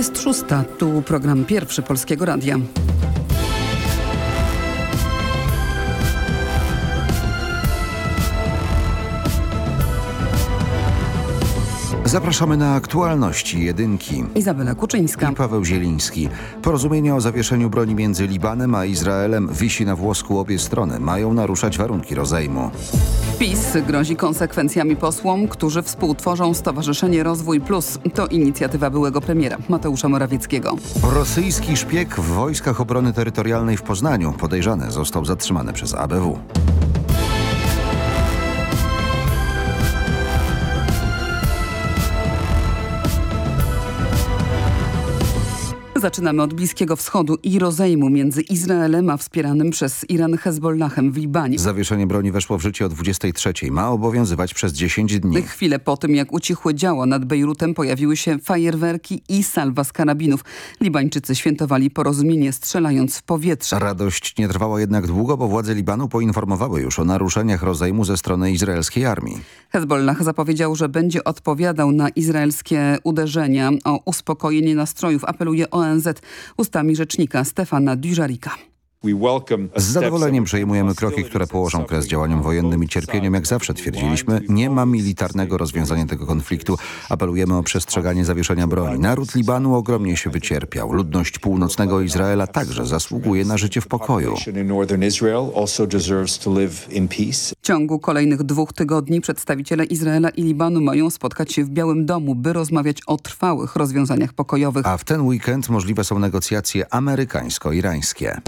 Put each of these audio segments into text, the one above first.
Jest szósta, tu program pierwszy Polskiego Radia. Zapraszamy na aktualności jedynki. Izabela Kuczyńska I Paweł Zieliński. Porozumienie o zawieszeniu broni między Libanem a Izraelem wisi na włosku obie strony. Mają naruszać warunki rozejmu. PiS grozi konsekwencjami posłom, którzy współtworzą Stowarzyszenie Rozwój Plus. To inicjatywa byłego premiera Mateusza Morawieckiego. Rosyjski szpieg w Wojskach Obrony Terytorialnej w Poznaniu podejrzany został zatrzymany przez ABW. Zaczynamy od Bliskiego Wschodu i rozejmu między Izraelem a wspieranym przez Iran Hezbollahem w Libanie. Zawieszenie broni weszło w życie o 23. Ma obowiązywać przez 10 dni. Chwilę po tym, jak ucichły działa nad Bejrutem, pojawiły się fajerwerki i salwa z karabinów. Libańczycy świętowali porozumienie, strzelając w powietrze. Radość nie trwała jednak długo, bo władze Libanu poinformowały już o naruszeniach rozejmu ze strony izraelskiej armii. Hezbollah zapowiedział, że będzie odpowiadał na izraelskie uderzenia. O uspokojenie nastrojów apeluje ONZ ustami rzecznika Stefana Dujarika. Z zadowoleniem przejmujemy kroki, które położą kres działaniom wojennym i cierpieniom. Jak zawsze twierdziliśmy, nie ma militarnego rozwiązania tego konfliktu. Apelujemy o przestrzeganie zawieszenia broni. Naród Libanu ogromnie się wycierpiał. Ludność północnego Izraela także zasługuje na życie w pokoju. W ciągu kolejnych dwóch tygodni przedstawiciele Izraela i Libanu mają spotkać się w Białym Domu, by rozmawiać o trwałych rozwiązaniach pokojowych. A w ten weekend możliwe są negocjacje amerykańsko-irańskie.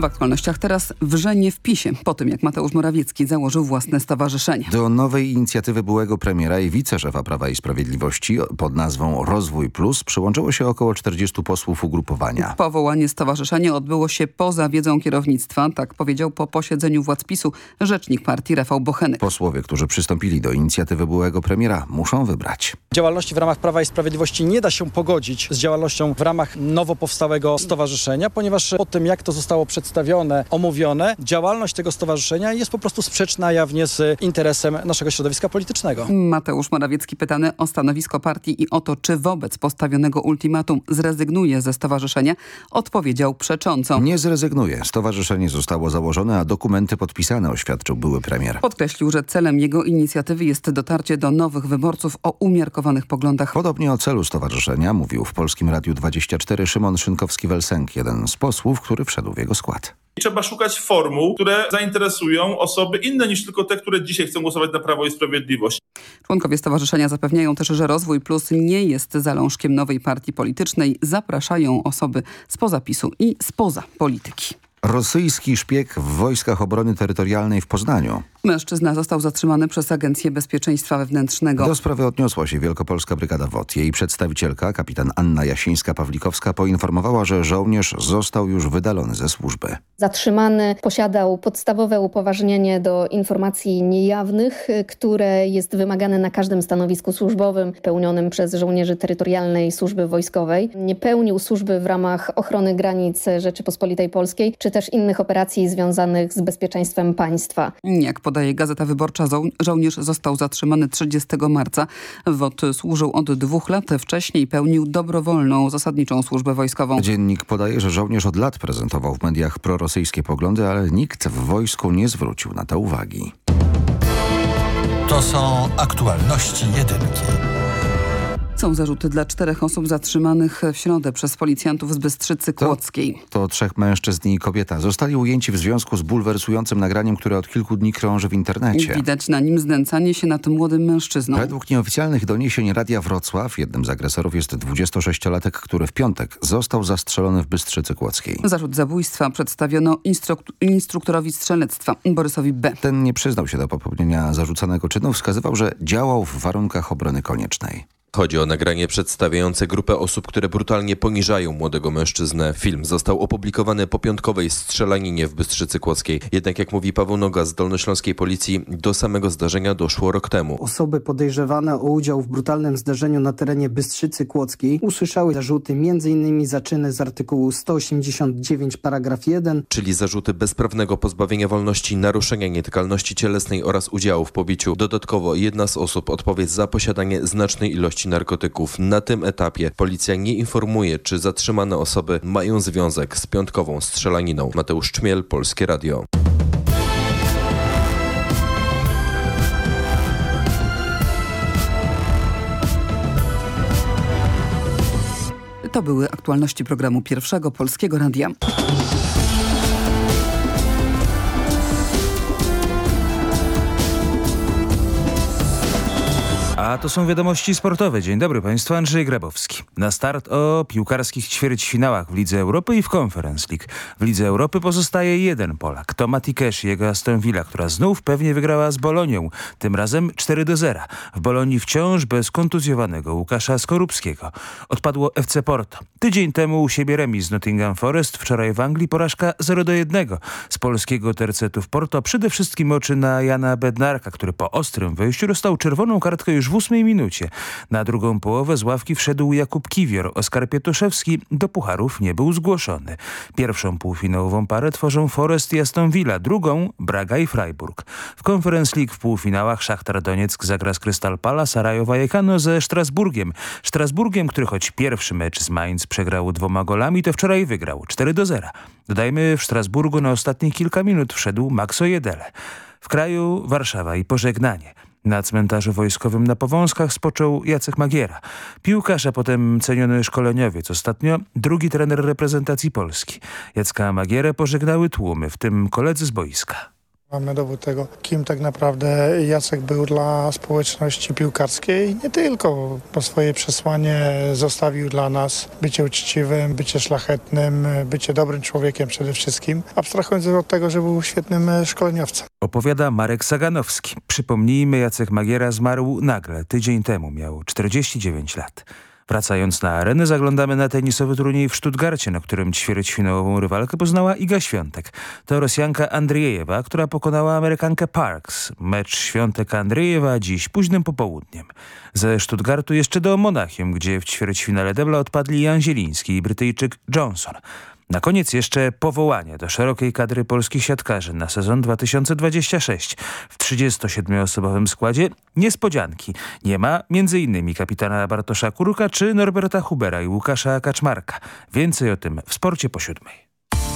W aktualnościach teraz wrzenie w PiSie, po tym jak Mateusz Morawiecki założył własne stowarzyszenie. Do nowej inicjatywy byłego premiera i wiceszefa Prawa i Sprawiedliwości pod nazwą Rozwój Plus przyłączyło się około 40 posłów ugrupowania. Powołanie stowarzyszenia odbyło się poza wiedzą kierownictwa, tak powiedział po posiedzeniu władz PiSu rzecznik partii Rafał Bochenek. Posłowie, którzy przystąpili do inicjatywy byłego premiera muszą wybrać. Działalności w ramach Prawa i Sprawiedliwości nie da się pogodzić z działalnością w ramach nowo powstałego stowarzyszenia, ponieważ po tym jak to zostało przedstawione przedstawione, omówione, działalność tego stowarzyszenia jest po prostu sprzeczna jawnie z interesem naszego środowiska politycznego. Mateusz Morawiecki pytany o stanowisko partii i o to, czy wobec postawionego ultimatum zrezygnuje ze stowarzyszenia, odpowiedział przecząco. Nie zrezygnuje. Stowarzyszenie zostało założone, a dokumenty podpisane, oświadczył były premier. Podkreślił, że celem jego inicjatywy jest dotarcie do nowych wyborców o umiarkowanych poglądach. Podobnie o celu stowarzyszenia mówił w Polskim Radiu 24 Szymon Szynkowski-Welsenk, jeden z posłów, który wszedł w jego skład. Trzeba szukać formuł, które zainteresują osoby inne niż tylko te, które dzisiaj chcą głosować na Prawo i Sprawiedliwość. Członkowie stowarzyszenia zapewniają też, że Rozwój Plus nie jest zalążkiem nowej partii politycznej. Zapraszają osoby spoza PiSu i spoza polityki. Rosyjski szpieg w Wojskach Obrony Terytorialnej w Poznaniu. Mężczyzna został zatrzymany przez Agencję Bezpieczeństwa Wewnętrznego. Do sprawy odniosła się Wielkopolska Brygada WOT. Jej przedstawicielka, kapitan Anna Jasińska-Pawlikowska, poinformowała, że żołnierz został już wydalony ze służby. Zatrzymany posiadał podstawowe upoważnienie do informacji niejawnych, które jest wymagane na każdym stanowisku służbowym pełnionym przez żołnierzy terytorialnej służby wojskowej. Nie pełnił służby w ramach ochrony granic Rzeczypospolitej Polskiej, czy też innych operacji związanych z bezpieczeństwem państwa. Jak podaje Gazeta Wyborcza, żołnierz został zatrzymany 30 marca. WOT służył od dwóch lat. Wcześniej pełnił dobrowolną, zasadniczą służbę wojskową. Dziennik podaje, że żołnierz od lat prezentował w mediach prorosyjskie poglądy, ale nikt w wojsku nie zwrócił na to uwagi. To są aktualności jedynki. Są zarzuty dla czterech osób zatrzymanych w środę przez policjantów z Bystrzycy Kłodzkiej. To, to trzech mężczyzn i kobieta. Zostali ujęci w związku z bulwersującym nagraniem, które od kilku dni krąży w internecie. Widać na nim znęcanie się nad młodym mężczyzną. Według nieoficjalnych doniesień Radia Wrocław jednym z agresorów jest 26-latek, który w piątek został zastrzelony w Bystrzycy Kłodzkiej. Zarzut zabójstwa przedstawiono instruk instruktorowi strzelectwa Borysowi B. Ten nie przyznał się do popełnienia zarzucanego czynu. Wskazywał, że działał w warunkach obrony koniecznej. Chodzi o nagranie przedstawiające grupę osób, które brutalnie poniżają młodego mężczyznę. Film został opublikowany po piątkowej strzelaninie w Bystrzycy Kłodzkiej. Jednak jak mówi Paweł Noga z Dolnośląskiej Policji, do samego zdarzenia doszło rok temu. Osoby podejrzewane o udział w brutalnym zdarzeniu na terenie Bystrzycy Kłodzkiej usłyszały zarzuty m.in. zaczyny z artykułu 189 paragraf 1 Czyli zarzuty bezprawnego pozbawienia wolności, naruszenia nietykalności cielesnej oraz udziału w pobiciu. Dodatkowo jedna z osób odpowie za posiadanie znacznej ilości narkotyków. Na tym etapie policja nie informuje, czy zatrzymane osoby mają związek z piątkową strzelaniną. Mateusz Czmiel, Polskie Radio. To były aktualności programu Pierwszego Polskiego Radia. A to są wiadomości sportowe. Dzień dobry Państwu, Andrzej Grabowski. Na start o piłkarskich ćwierćfinałach w Lidze Europy i w Conference League. W Lidze Europy pozostaje jeden Polak, to Mati Cash, jego Aston Villa, która znów pewnie wygrała z Bolonią, tym razem 4 do 0. W Bolonii wciąż bez kontuzjowanego Łukasza Skorupskiego. Odpadło FC Porto. Tydzień temu u siebie remis z Nottingham Forest, wczoraj w Anglii porażka 0 do 1. Z polskiego tercetu w Porto przede wszystkim oczy na Jana Bednarka, który po ostrym wejściu dostał czerwoną kartkę już w ósmej minucie. Na drugą połowę z ławki wszedł Jakub Kiwior. Oskar Pietuszewski do pucharów nie był zgłoszony. Pierwszą półfinałową parę tworzą Forest i Aston Villa, drugą Braga i Freiburg. W Conference League w półfinałach Szachtar Donieck zagra z Crystal Palace, a Rajo Vallecano ze Strasburgiem. Strasburgiem, który choć pierwszy mecz z Mainz przegrał dwoma golami, to wczoraj wygrał 4 do 0. Dodajmy, w Strasburgu na ostatnie kilka minut wszedł Maxo Jedele. W kraju Warszawa i pożegnanie. Na cmentarzu wojskowym na Powązkach spoczął Jacek Magiera. Piłkarz, a potem ceniony szkoleniowiec. Ostatnio drugi trener reprezentacji Polski. Jacka Magierę pożegnały tłumy, w tym koledzy z boiska. Mamy dowód tego, kim tak naprawdę Jacek był dla społeczności piłkarskiej. Nie tylko, bo swoje przesłanie zostawił dla nas. Bycie uczciwym, bycie szlachetnym, bycie dobrym człowiekiem przede wszystkim. Abstrahując od tego, że był świetnym szkoleniowcem. Opowiada Marek Saganowski. Przypomnijmy, Jacek Magiera zmarł nagle, tydzień temu. Miał 49 lat. Wracając na arenę, zaglądamy na tenisowy turniej w Stuttgarcie, na którym ćwierćfinałową rywalkę poznała Iga Świątek. To Rosjanka Andriejewa, która pokonała Amerykankę Parks. Mecz Świątek-Andriejewa dziś późnym popołudniem. Ze Stuttgartu jeszcze do Monachium, gdzie w ćwierćfinale debla odpadli Jan Zieliński i Brytyjczyk Johnson. Na koniec jeszcze powołanie do szerokiej kadry polskich siatkarzy na sezon 2026. W 37-osobowym składzie niespodzianki. Nie ma m.in. kapitana Bartosza Kuruka czy Norberta Hubera i Łukasza Kaczmarka. Więcej o tym w sporcie po siódmej.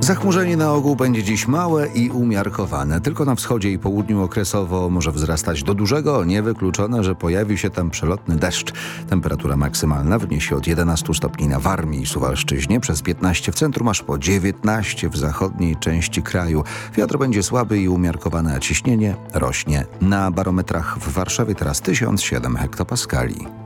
Zachmurzenie na ogół będzie dziś małe i umiarkowane. Tylko na wschodzie i południu okresowo może wzrastać do dużego. Niewykluczone, że pojawi się tam przelotny deszcz. Temperatura maksymalna wyniesie od 11 stopni na Warmii i Suwalszczyźnie, przez 15 w centrum, aż po 19 w zachodniej części kraju. Wiatr będzie słaby i umiarkowane, a ciśnienie rośnie. Na barometrach w Warszawie teraz 1007 hektopaskali.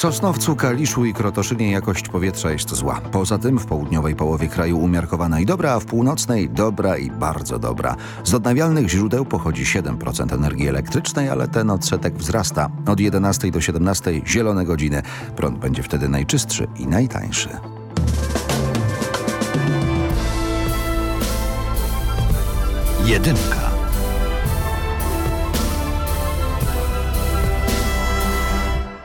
Sosnowcu, Kaliszu i Krotoszynie jakość powietrza jest zła. Poza tym w południowej połowie kraju umiarkowana i dobra, a w północnej dobra i bardzo dobra. Z odnawialnych źródeł pochodzi 7% energii elektrycznej, ale ten odsetek wzrasta. Od 11 do 17 zielone godziny. Prąd będzie wtedy najczystszy i najtańszy. Jedynka.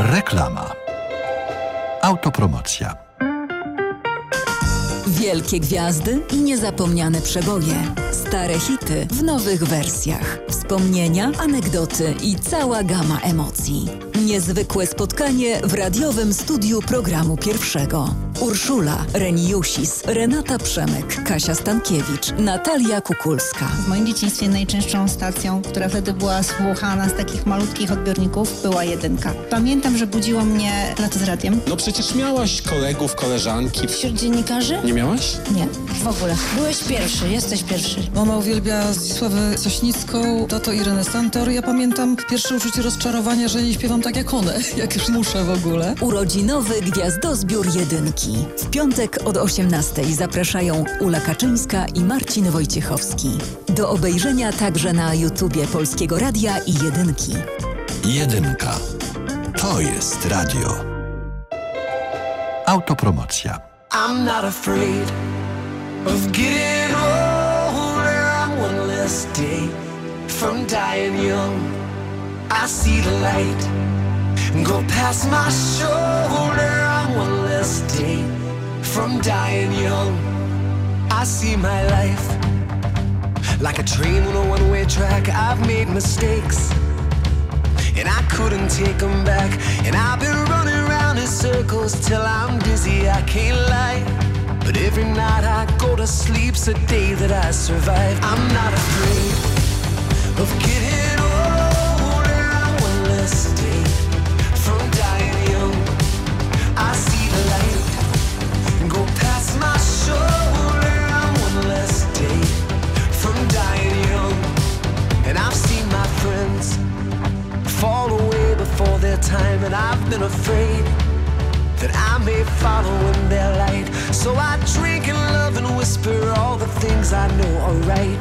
Reklama. Autopromocja. Wielkie gwiazdy i niezapomniane przeboje. Stare hity w nowych wersjach. Wspomnienia, anegdoty i cała gama emocji. Niezwykłe spotkanie w radiowym studiu programu pierwszego. Urszula, Reniusis, Renata Przemek, Kasia Stankiewicz, Natalia Kukulska. W moim dzieciństwie najczęstszą stacją, która wtedy była słuchana z takich malutkich odbiorników, była jedynka. Pamiętam, że budziło mnie lato z radiem. No przecież miałaś kolegów, koleżanki. Wśród dziennikarzy? Nie miałaś? Nie, w ogóle. Byłeś pierwszy, jesteś pierwszy. Mama uwielbia Zdzisławę Sośnicką, tato Irenę Stantor. Ja pamiętam pierwsze uczucie rozczarowania, że nie śpiewam tak jak one, jak już muszę w ogóle. Urodzinowy Gwiazdozbiór Jedynki. W piątek od 18 zapraszają Ula Kaczyńska i Marcin Wojciechowski. Do obejrzenia także na YouTubie Polskiego Radia i Jedynki. Jedynka. To jest radio. Autopromocja. I'm not afraid of getting older. I'm one less day from dying young. I see the light go past my shoulder. One less day from dying young. I see my life like a train on a one way track. I've made mistakes and I couldn't take them back. And I've been running around in circles till I'm dizzy, I can't lie. But every night I go to sleep's a day that I survive. I'm not afraid of getting before their time, and I've been afraid that I may follow in their light. So I drink and love and whisper all the things I know are right.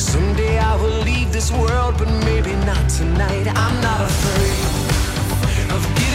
Someday I will leave this world, but maybe not tonight. I'm not afraid of getting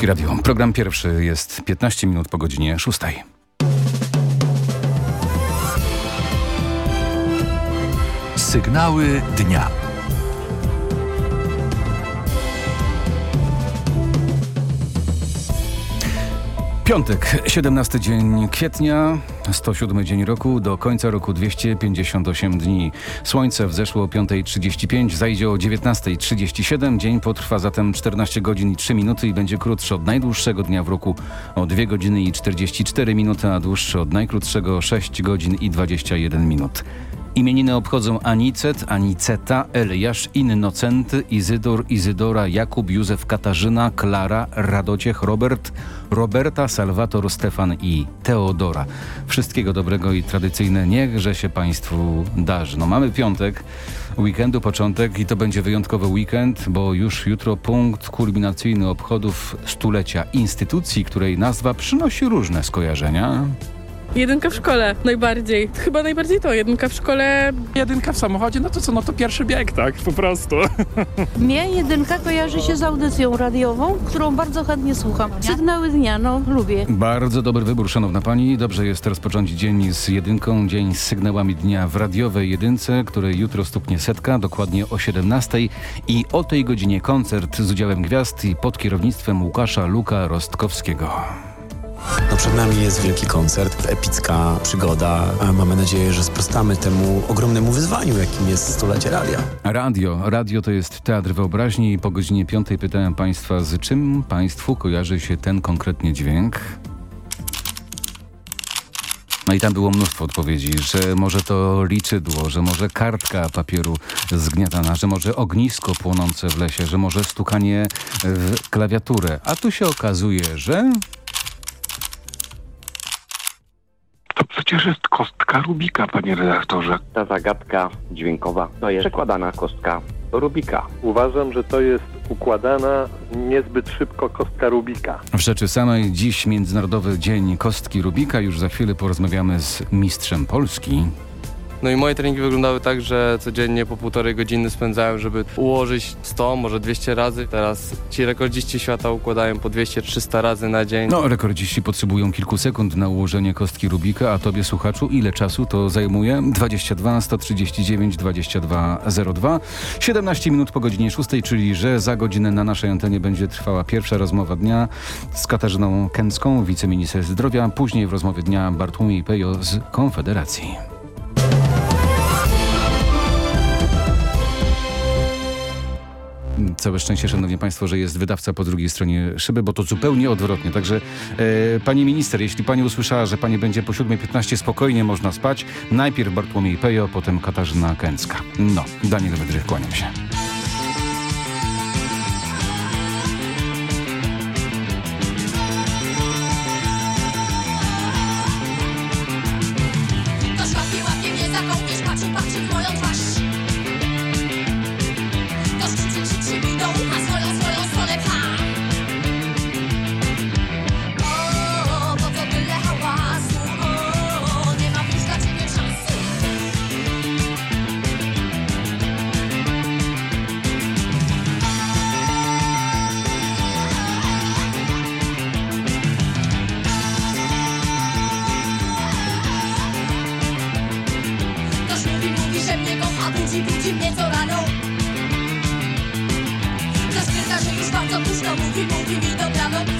Polski Radio. Program pierwszy jest 15 minut po godzinie 6. Sygnały dnia. Piątek, 17 dzień kwietnia, 107 dzień roku, do końca roku 258 dni. Słońce wzeszło o 5.35, zajdzie o 19.37. Dzień potrwa zatem 14 godzin i 3 minuty i będzie krótszy od najdłuższego dnia w roku o 2 godziny i 44 minuty, a dłuższy od najkrótszego 6 godzin i 21 minut. Imieniny obchodzą Anicet, Aniceta, Eliasz, Innocenty, Izydor, Izydora, Jakub, Józef, Katarzyna, Klara, Radociech, Robert, Roberta, Salwator, Stefan i Teodora. Wszystkiego dobrego i tradycyjne niechże się Państwu darzy. No mamy piątek, weekendu początek i to będzie wyjątkowy weekend, bo już jutro punkt kulminacyjny obchodów stulecia instytucji, której nazwa przynosi różne skojarzenia. Jedynka w szkole, najbardziej. Chyba najbardziej to, jedynka w szkole. Jedynka w samochodzie, no to co, no to pierwszy bieg, tak, po prostu. Mnie jedynka kojarzy się z audycją radiową, którą bardzo chętnie słucham. Sygnały dnia, no lubię. Bardzo dobry wybór, szanowna pani. Dobrze jest rozpocząć dzień z jedynką, dzień z sygnałami dnia w radiowej jedynce, której jutro stuknie setka, dokładnie o 17 i o tej godzinie koncert z udziałem gwiazd i pod kierownictwem Łukasza Luka Rostkowskiego. No przed nami jest wielki koncert, epicka przygoda. Mamy nadzieję, że sprostamy temu ogromnemu wyzwaniu, jakim jest stulecie radia. Radio. Radio to jest teatr wyobraźni i po godzinie piątej pytałem Państwa, z czym Państwu kojarzy się ten konkretnie dźwięk? No i tam było mnóstwo odpowiedzi, że może to liczydło, że może kartka papieru zgniatana, że może ognisko płonące w lesie, że może stukanie w klawiaturę. A tu się okazuje, że... przecież jest kostka Rubika, panie redaktorze. Ta zagadka dźwiękowa to jest przekładana kostka Rubika. Uważam, że to jest układana niezbyt szybko kostka Rubika. W rzeczy samej dziś Międzynarodowy Dzień Kostki Rubika. Już za chwilę porozmawiamy z mistrzem Polski. No i moje treningi wyglądały tak, że codziennie po półtorej godziny spędzałem, żeby ułożyć 100, może 200 razy. Teraz ci rekordziści świata układają po 200-300 razy na dzień. No, rekordziści potrzebują kilku sekund na ułożenie kostki Rubika, a tobie, słuchaczu, ile czasu to zajmuje? 22 139 2202 17 minut po godzinie 6, czyli że za godzinę na naszej antenie będzie trwała pierwsza rozmowa dnia z Katarzyną Kęcką, wiceminister zdrowia. Później w rozmowie dnia Bartłomiej Pejo z Konfederacji. Całe szczęście, szanowni państwo, że jest wydawca po drugiej stronie szyby, bo to zupełnie odwrotnie. Także e, pani minister, jeśli pani usłyszała, że pani będzie po 7.15 spokojnie można spać, najpierw Bartłomiej Pejo, potem Katarzyna Kęcka. No, Daniel Wydrych, kłaniam się. Budzi, budzi mnie co rano. Pyta, że już bardzo późno, mówi, mówi mi dobranoc.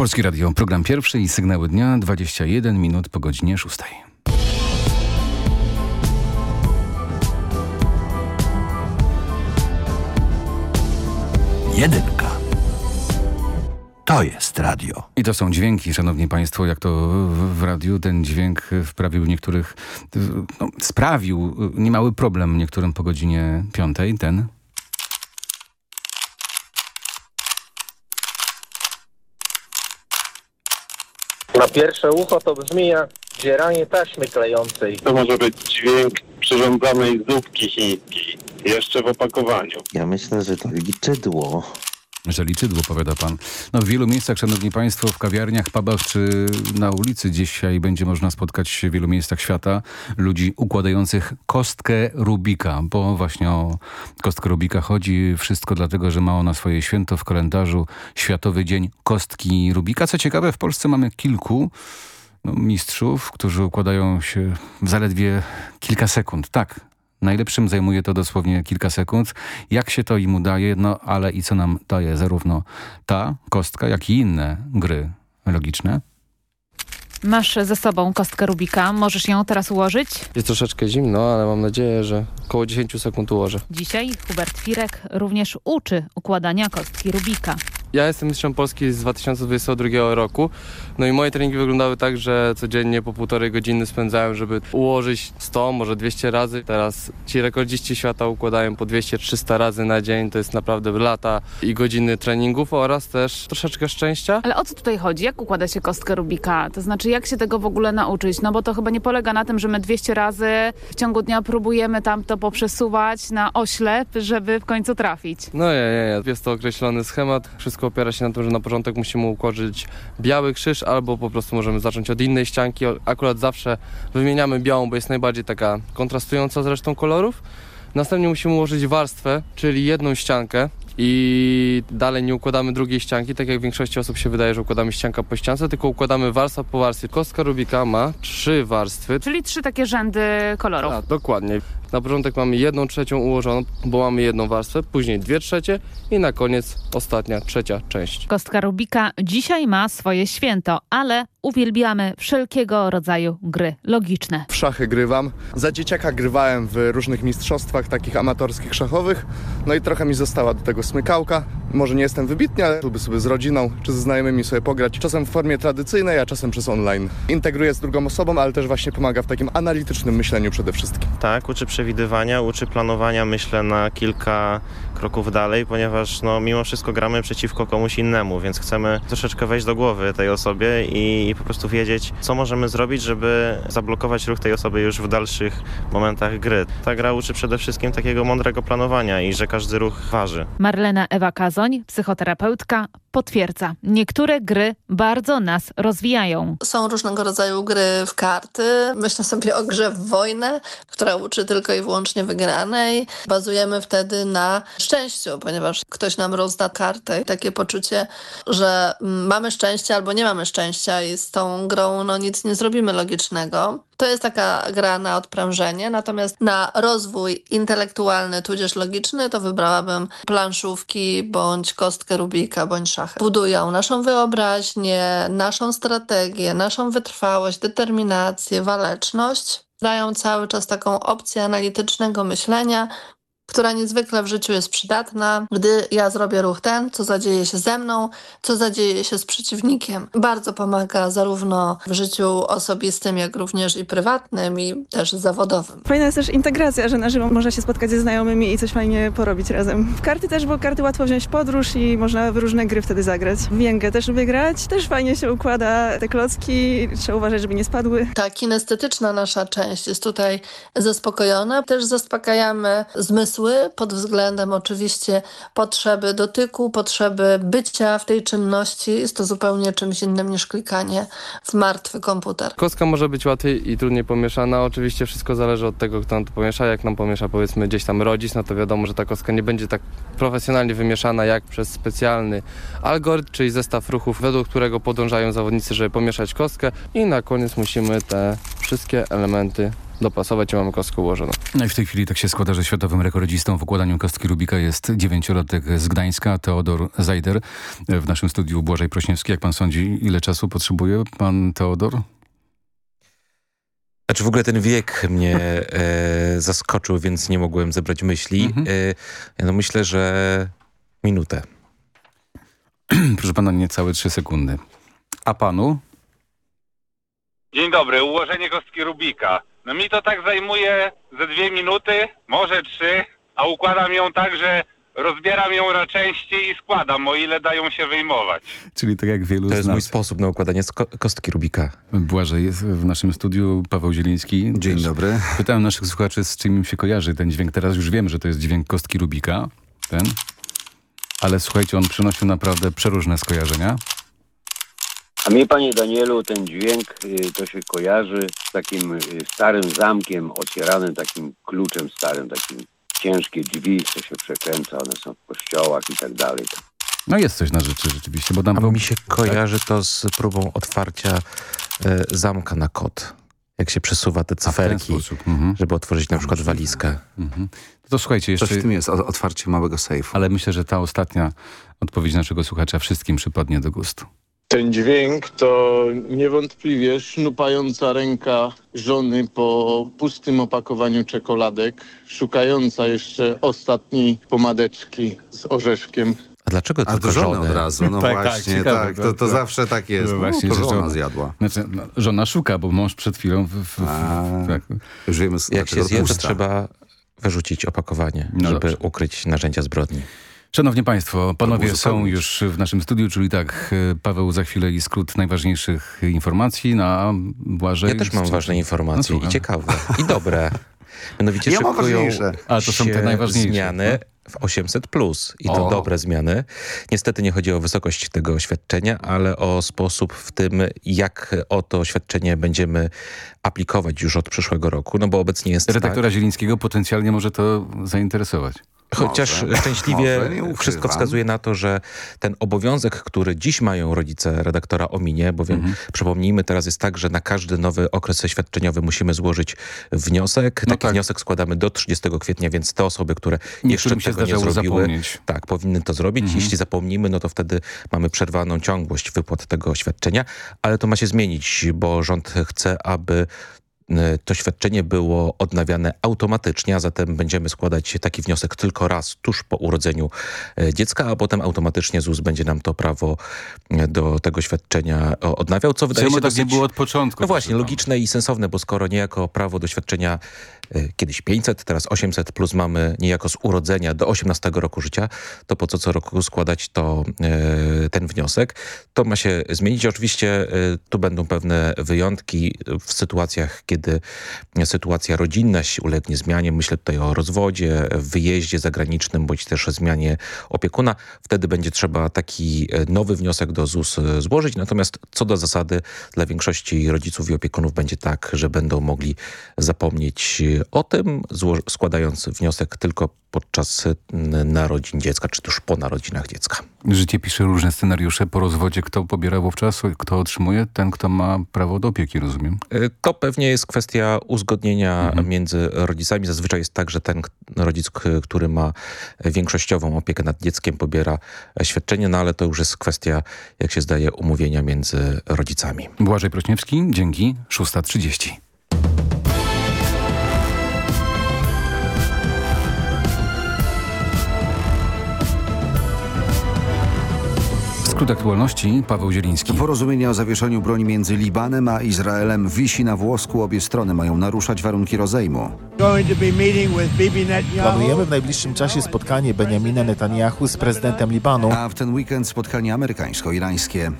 Polski Radio, program pierwszy i sygnały dnia, 21 minut po godzinie 6. Jedynka. To jest radio. I to są dźwięki, szanowni państwo, jak to w, w radiu ten dźwięk wprawił niektórych, no, sprawił niemały problem niektórym po godzinie piątej, ten. Na pierwsze ucho to brzmi jak dzieranie taśmy klejącej. To może być dźwięk przyrządzanej zupki chińskiej, jeszcze w opakowaniu. Ja myślę, że to liczydło. Że liczydło, powiada pan. No w wielu miejscach, szanowni państwo, w kawiarniach, pubach czy na ulicy dzisiaj będzie można spotkać się w wielu miejscach świata ludzi układających kostkę Rubika, bo właśnie o kostkę Rubika chodzi. Wszystko dlatego, że ma ona swoje święto w kalendarzu Światowy Dzień Kostki Rubika. Co ciekawe, w Polsce mamy kilku no, mistrzów, którzy układają się w zaledwie kilka sekund. Tak, Najlepszym zajmuje to dosłownie kilka sekund. Jak się to im udaje, no ale i co nam daje zarówno ta kostka, jak i inne gry logiczne? Masz ze sobą kostkę Rubika, możesz ją teraz ułożyć? Jest troszeczkę zimno, ale mam nadzieję, że około 10 sekund ułożę. Dzisiaj Hubert Firek również uczy układania kostki Rubika. Ja jestem mistrzem Polski z 2022 roku. No i moje treningi wyglądały tak, że codziennie po półtorej godziny spędzałem, żeby ułożyć 100, może 200 razy. Teraz ci rekordziści świata układają po 200-300 razy na dzień. To jest naprawdę lata i godziny treningów oraz też troszeczkę szczęścia. Ale o co tutaj chodzi? Jak układa się kostkę Rubika? To znaczy jak się tego w ogóle nauczyć? No bo to chyba nie polega na tym, że my 200 razy w ciągu dnia próbujemy tam to poprzesuwać na oślep, żeby w końcu trafić. No nie, nie, nie. Jest to określony schemat. Wszystko opiera się na tym, że na początek musimy ułożyć biały krzyż albo po prostu możemy zacząć od innej ścianki. Akurat zawsze wymieniamy białą, bo jest najbardziej taka kontrastująca z resztą kolorów. Następnie musimy ułożyć warstwę, czyli jedną ściankę i dalej nie układamy drugiej ścianki, tak jak większości osób się wydaje, że układamy ścianka po ściance, tylko układamy warstwa po warstwie. Kostka Rubika ma trzy warstwy. Czyli trzy takie rzędy kolorów. Tak, dokładnie. Na początek mamy jedną trzecią ułożoną, bo mamy jedną warstwę, później dwie trzecie i na koniec ostatnia, trzecia część. Kostka Rubika dzisiaj ma swoje święto, ale uwielbiamy wszelkiego rodzaju gry logiczne. W szachy grywam. Za dzieciaka grywałem w różnych mistrzostwach takich amatorskich szachowych, no i trochę mi została do tego smykałka. Może nie jestem wybitny, ale lubię sobie z rodziną czy ze znajomymi sobie pograć. Czasem w formie tradycyjnej, a czasem przez online. Integruję z drugą osobą, ale też właśnie pomaga w takim analitycznym myśleniu przede wszystkim. Tak, uczy przewidywania, uczy planowania, myślę, na kilka kroków dalej, ponieważ no, mimo wszystko gramy przeciwko komuś innemu, więc chcemy troszeczkę wejść do głowy tej osobie i, i po prostu wiedzieć, co możemy zrobić, żeby zablokować ruch tej osoby już w dalszych momentach gry. Ta gra uczy przede wszystkim takiego mądrego planowania i że każdy ruch waży. Marlena Ewa Kazoń, psychoterapeutka, potwierdza. Niektóre gry bardzo nas rozwijają. Są różnego rodzaju gry w karty. Myślę sobie o grze w wojnę, która uczy tylko i wyłącznie wygranej. Bazujemy wtedy na szczęściu, ponieważ ktoś nam rozda kartę i takie poczucie, że mamy szczęście albo nie mamy szczęścia i z tą grą no, nic nie zrobimy logicznego. To jest taka gra na odprężenie, natomiast na rozwój intelektualny tudzież logiczny to wybrałabym planszówki bądź kostkę Rubika bądź szachy. Budują naszą wyobraźnię, naszą strategię, naszą wytrwałość, determinację, waleczność. Dają cały czas taką opcję analitycznego myślenia, która niezwykle w życiu jest przydatna, gdy ja zrobię ruch ten, co zadzieje się ze mną, co zadzieje się z przeciwnikiem. Bardzo pomaga zarówno w życiu osobistym, jak również i prywatnym i też zawodowym. Fajna jest też integracja, że na żywo można się spotkać ze znajomymi i coś fajnie porobić razem. W karty też, bo karty łatwo wziąć podróż i można w różne gry wtedy zagrać. W Więgę też lubię grać, też fajnie się układa te klocki, trzeba uważać, żeby nie spadły. Ta kinestetyczna nasza część jest tutaj zaspokojona. Też zaspokajamy zmysł pod względem oczywiście potrzeby dotyku, potrzeby bycia w tej czynności. Jest to zupełnie czymś innym niż klikanie w martwy komputer. Kostka może być łatwiej i trudniej pomieszana. Oczywiście wszystko zależy od tego, kto nam to pomiesza. Jak nam pomiesza powiedzmy gdzieś tam rodzic, no to wiadomo, że ta kostka nie będzie tak profesjonalnie wymieszana jak przez specjalny algorytm, czyli zestaw ruchów, według którego podążają zawodnicy, żeby pomieszać kostkę i na koniec musimy te wszystkie elementy dopasować i mamy kostkę ułożoną. No i w tej chwili tak się składa, że światowym rekordzistą w układaniu kostki Rubika jest dziewięciolatek z Gdańska, Teodor Zajder. W naszym studiu Błażej Prośniewski. Jak pan sądzi, ile czasu potrzebuje pan Teodor? Znaczy w ogóle ten wiek mnie e, zaskoczył, więc nie mogłem zebrać myśli. Mhm. E, ja no myślę, że minutę. Proszę pana, niecałe trzy sekundy. A panu? Dzień dobry, ułożenie kostki Rubika. No mi to tak zajmuje ze dwie minuty, może trzy, a układam ją tak, że rozbieram ją na części i składam, o ile dają się wyjmować. Czyli tak jak wielu To jest nas. mój sposób na układanie kostki Rubika. Błażej jest w naszym studiu, Paweł Zieliński. Dzień Też dobry. Pytałem naszych słuchaczy, z czym im się kojarzy ten dźwięk. Teraz już wiem, że to jest dźwięk kostki Rubika, ten. Ale słuchajcie, on przynosił naprawdę przeróżne skojarzenia. A mnie, panie Danielu, ten dźwięk y, to się kojarzy z takim y, starym zamkiem otwieranym takim kluczem starym, takim ciężkie drzwi, co się przekręca, one są w kościołach i tak dalej. No jest coś na rzeczy rzeczywiście, bo tam... A mi się kojarzy to z próbą otwarcia e, zamka na kod. Jak się przesuwa te cyferki, mhm. żeby otworzyć na przykład walizkę. Mhm. To słuchajcie, jeszcze... Coś w tym jest, otwarcie małego sejfu. Ale myślę, że ta ostatnia odpowiedź naszego słuchacza wszystkim przypadnie do gustu. Ten dźwięk to niewątpliwie sznupająca ręka żony po pustym opakowaniu czekoladek, szukająca jeszcze ostatniej pomadeczki z orzeszkiem. A dlaczego A do żony od razu, no właśnie, ciekawe, tak, to, to zawsze tak jest. No No, właśnie, to że żona zjadła. Znaczy, no, żona szuka, bo mąż przed chwilą... W, w, w, tak. Już wiemy, Jak się zje, to trzeba wyrzucić opakowanie, No żeby dobrze. ukryć narzędzia zbrodni. Szanowni Państwo, panowie są już w naszym studiu, czyli tak, e, Paweł za chwilę i skrót najważniejszych informacji na Błażej. Ja też mam ważne No, informacje słucham. i ciekawe, i dobre. Mianowicie Ja szykują. A, to są te się najważniejsze, zmiany w 800+. Plus. I to O. dobre zmiany. Niestety nie chodzi o wysokość tego świadczenia, ale o sposób w tym, jak o to świadczenie będziemy aplikować już od przyszłego roku. No bo obecnie jest Redaktora tak, Zielińskiego potencjalnie może to zainteresować. Chociaż Może, szczęśliwie może, wszystko wskazuje na to, że ten obowiązek, który dziś mają rodzice redaktora ominie, bowiem Mhm. przypomnijmy, teraz jest tak, że na każdy nowy okres świadczeniowy musimy złożyć wniosek. No Taki tak. wniosek składamy do 30 kwietnia, więc te osoby, które jeszcze się tego nie zrobiły, zapomnieć. tak, powinny to zrobić. Mhm. Jeśli zapomnimy, no to wtedy mamy przerwaną ciągłość wypłat tego świadczenia, ale to ma się zmienić, bo rząd chce, aby to świadczenie było odnawiane automatycznie, a zatem będziemy składać taki wniosek tylko raz tuż po urodzeniu e, dziecka, a potem automatycznie ZUS będzie nam to prawo e, do tego świadczenia odnawiał, co wydaje Czemu się tak nie było od początku? No właśnie, logiczne i sensowne, bo skoro niejako prawo do świadczenia kiedyś 500, teraz 800 plus mamy niejako z urodzenia do 18 roku życia, to po co co roku składać to, e, ten wniosek? To ma się zmienić. Oczywiście e, tu będą pewne wyjątki w sytuacjach, kiedy sytuacja rodzinna się ulegnie zmianie. Myślę tutaj o rozwodzie, wyjeździe zagranicznym, bądź też zmianie opiekuna. Wtedy będzie trzeba taki e, nowy wniosek do ZUS e, złożyć. Natomiast co do zasady dla większości rodziców i opiekunów będzie tak, że będą mogli zapomnieć e, o tym, składając wniosek tylko podczas e, narodzin dziecka, czy tuż po narodzinach dziecka. Życie pisze różne scenariusze. Po rozwodzie kto pobiera wówczas, kto otrzymuje? Ten, kto ma prawo do opieki, rozumiem. E, To pewnie jest kwestia uzgodnienia Mhm. między rodzicami. Zazwyczaj jest tak, że ten rodzic, który ma większościową opiekę nad dzieckiem, pobiera świadczenie, no ale to już jest kwestia, jak się zdaje, umówienia między rodzicami. Błażej Prośniewski, dzięki. 6.30. Skrót aktualności, Paweł Zieliński. Porozumienie o zawieszeniu broni między Libanem a Izraelem wisi na włosku. Obie strony mają naruszać warunki rozejmu. Planujemy w najbliższym czasie spotkanie Benjamina Netanyahu z prezydentem Libanu. A w ten weekend spotkanie amerykańsko-irańskie.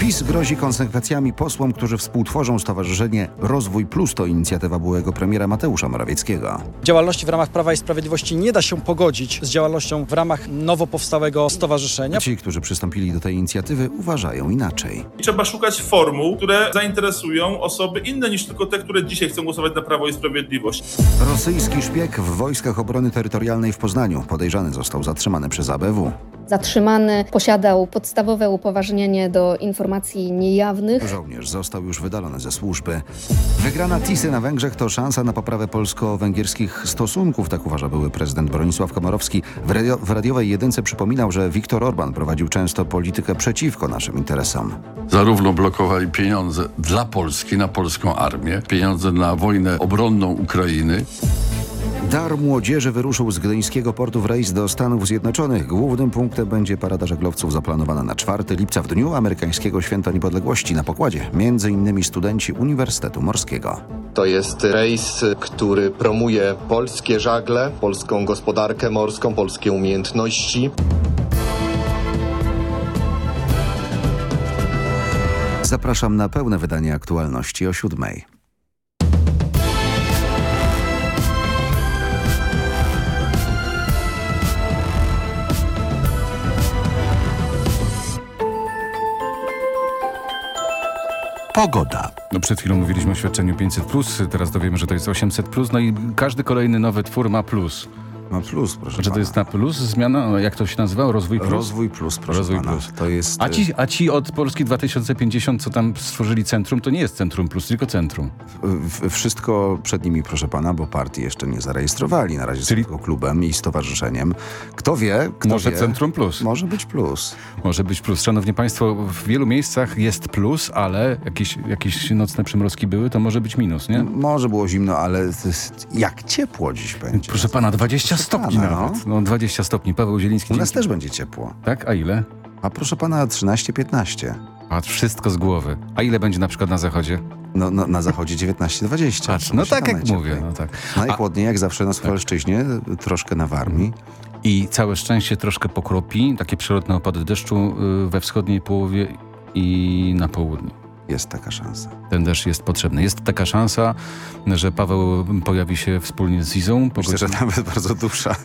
PiS grozi konsekwencjami posłom, którzy współtworzą Stowarzyszenie Rozwój Plus. To inicjatywa byłego premiera Mateusza Morawieckiego. Działalności w ramach Prawa i Sprawiedliwości nie da się pogodzić z działalnością w ramach nowo powstałego stowarzyszenia. Ci, którzy przystąpili do tej inicjatywy uważają inaczej. Trzeba szukać formuł, które zainteresują osoby inne niż tylko te, które dzisiaj chcą głosować na Prawo i Sprawiedliwość. Rosyjski szpieg w Wojskach Obrony Terytorialnej w Poznaniu. Podejrzany został zatrzymany przez ABW. Zatrzymany posiadał podstawowe upoważnienie do informacji niejawnych. Żołnierz został już wydalony ze służby. Wygrana Tisy na Węgrzech to szansa na poprawę polsko-węgierskich stosunków, tak uważa były prezydent Bronisław Komorowski. W, radio, w radiowej jedynce przypominał, że Viktor Orban prowadził często politykę przeciwko naszym interesom. Zarówno blokowali pieniądze dla Polski, na polską armię, pieniądze na wojnę obronną Ukrainy. Dar młodzieży wyruszył z gdyńskiego portu w rejs do Stanów Zjednoczonych. Głównym punktem będzie parada żaglowców zaplanowana na 4 lipca w dniu amerykańskiego Święta Niepodległości. Na pokładzie między innymi studenci Uniwersytetu Morskiego. To jest rejs, który promuje polskie żagle, polską gospodarkę morską, polskie umiejętności. Zapraszam na pełne wydanie aktualności o siódmej. Pogoda. No przed chwilą mówiliśmy o świadczeniu 500+, teraz dowiemy, że to jest 800+, no i każdy kolejny nowy twór ma plus. Ma plus, proszę Czy to jest na plus zmiana? Jak to się nazywa? Rozwój plus? Rozwój plus, proszę Rozwój pana. plus. To jest... A ci, a ci od Polski 2050, co tam stworzyli centrum, to nie jest centrum plus, tylko centrum. W, wszystko przed nimi, proszę pana, bo partii jeszcze nie zarejestrowali. Na razie Czyli... są tylko klubem i stowarzyszeniem. Kto wie, kto Może wie, centrum plus. Może być plus. Może być plus. Szanowni Państwo, w wielu miejscach jest plus, ale jakieś, jakieś nocne przymrozki były, to może być minus, nie? Może było zimno, ale jak ciepło dziś będzie. Proszę pana, 20 Proszę stopni pana, nawet. No 20 stopni. Paweł Zieliński. U nas dzięki. też będzie ciepło. Tak? A ile? A proszę pana 13-15. Patrz, wszystko z głowy. A ile będzie na przykład na zachodzie? No, no na zachodzie 19-20. Patrz, no tak jak mówię. No tak. Najchłodniej jak zawsze na Suwalszczyźnie, troszkę na Warmii. I całe szczęście troszkę pokropi, takie przelotne opady deszczu y, we wschodniej połowie i na południu. Jest taka szansa. Ten deszcz jest potrzebny. Jest taka szansa, że Paweł pojawi się wspólnie z Izą. po Myślę, że godzinie- nawet bardzo duża.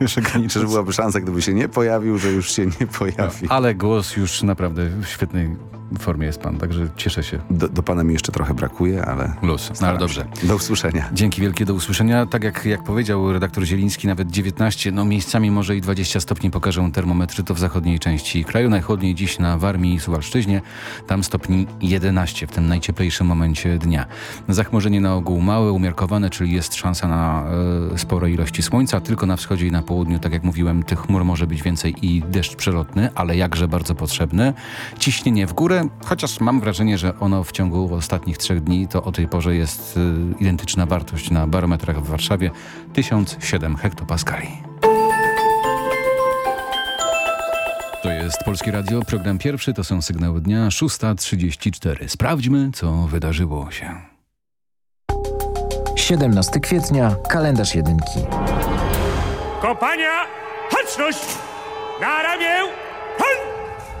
Że Czy byłaby szansa, gdyby się nie pojawił, że już się nie pojawi. Ale głos już naprawdę w świetnej formie jest pan, także cieszę się. Do, do pana mi jeszcze trochę brakuje, ale... Luz, no ale dobrze. Do usłyszenia. Dzięki wielkie, do usłyszenia. Tak jak, jak powiedział redaktor Zieliński, nawet 19, no miejscami może i 20 stopni pokażą termometry, to w zachodniej części kraju. Najchłodniej dziś na Warmii i Suwalszczyźnie, tam stopni 11 w tym najcieplejszym momencie dnia. Zachmurzenie na ogół małe, umiarkowane, czyli jest szansa na e, spore ilości słońca, tylko na wschodzie i na południu, tak jak mówiłem, tych chmur może być więcej i deszcz przelotny, ale jakże bardzo potrzebny. Ciśnienie w górę, chociaż mam wrażenie, że ono w ciągu ostatnich trzech dni to o tej porze jest y, identyczna wartość na barometrach w Warszawie 1007 hektopaskali. To jest Polskie Radio, program pierwszy, to są sygnały dnia 6.34. Sprawdźmy, co wydarzyło się. 17 kwietnia, kalendarz jedynki. Kompania, haczność! Na ramię!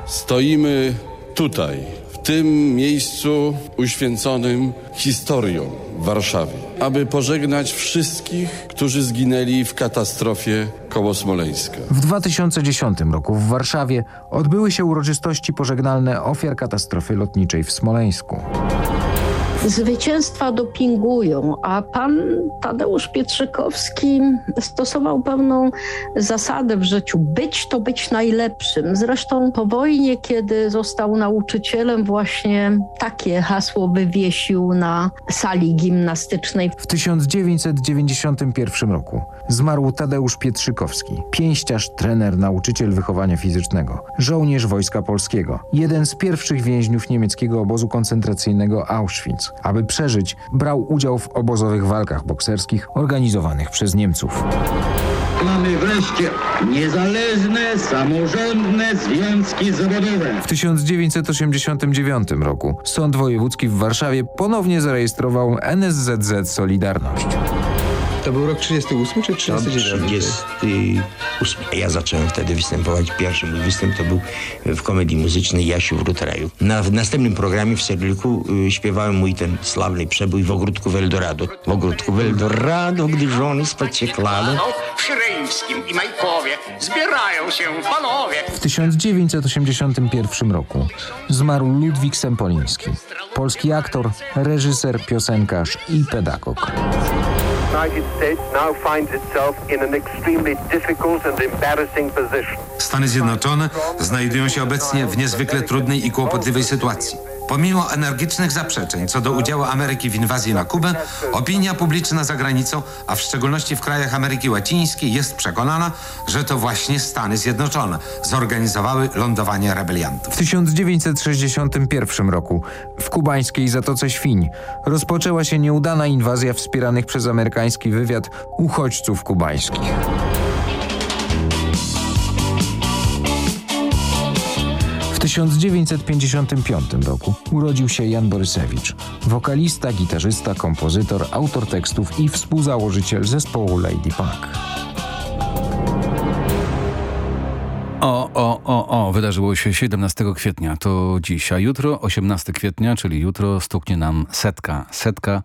Stoimy tutaj, w tym miejscu uświęconym historią w Warszawie, aby pożegnać wszystkich, którzy zginęli w katastrofie koło Smoleńska. W 2010 roku w Warszawie odbyły się uroczystości pożegnalne ofiar katastrofy lotniczej w Smoleńsku. Zwycięstwa dopingują, a pan Tadeusz Pietrzykowski stosował pewną zasadę w życiu: być to być najlepszym. Zresztą po wojnie, kiedy został nauczycielem, właśnie takie hasło wywiesił na sali gimnastycznej. W 1991 roku zmarł Tadeusz Pietrzykowski, pięściarz, trener, nauczyciel wychowania fizycznego, żołnierz Wojska Polskiego, jeden z pierwszych więźniów niemieckiego obozu koncentracyjnego Auschwitz. Aby przeżyć, brał udział w obozowych walkach bokserskich organizowanych przez Niemców. Mamy wreszcie niezależne, samorządne związki zawodowe. W 1989 roku Sąd Wojewódzki w Warszawie ponownie zarejestrował NSZZ Solidarność. To był rok 38 czy 39? 38. Ja zacząłem wtedy występować. Pierwszy mój występ to był w komedii muzycznej Jasiu w Raju. Na w następnym programie w Serliku y, śpiewałem mój ten sławny przebój w ogródku w Eldorado. W ogródku w Eldorado, gdy żony spać się. W Szyryńskim i Majkowie zbierają się panowie. W 1981 roku zmarł Ludwik Sempoliński, polski aktor, reżyser, piosenkarz i pedagog. Stany Zjednoczone znajdują się obecnie w niezwykle trudnej i kłopotliwej sytuacji. Pomimo energicznych zaprzeczeń co do udziału Ameryki w inwazji na Kubę, opinia publiczna za granicą, a w szczególności w krajach Ameryki Łacińskiej jest przekonana, że to właśnie Stany Zjednoczone zorganizowały lądowanie rebeliantów. W 1961 roku w kubańskiej Zatoce Świń rozpoczęła się nieudana inwazja wspieranych przez amerykański wywiad uchodźców kubańskich. 1955 roku urodził się Jan Borysewicz, wokalista, gitarzysta, kompozytor, autor tekstów i współzałożyciel zespołu Lady Punk. O, o, o, o, wydarzyło się 17 kwietnia, to dziś, a jutro 18 kwietnia, czyli jutro stuknie nam setka, setka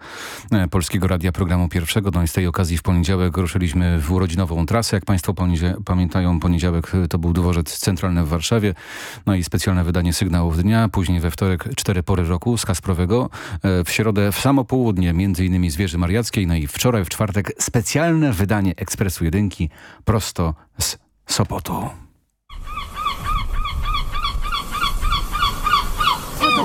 e, Polskiego Radia Programu Pierwszego. No i z tej okazji w poniedziałek ruszyliśmy w urodzinową trasę. Jak Państwo pamiętają, poniedziałek to był dworzec centralny w Warszawie, no i specjalne wydanie sygnałów dnia, później we wtorek cztery pory roku z Kasprowego, e, w środę w samo południe między innymi z Wieży Mariackiej, no i wczoraj w czwartek specjalne wydanie Ekspresu Jedynki prosto z Sopotu.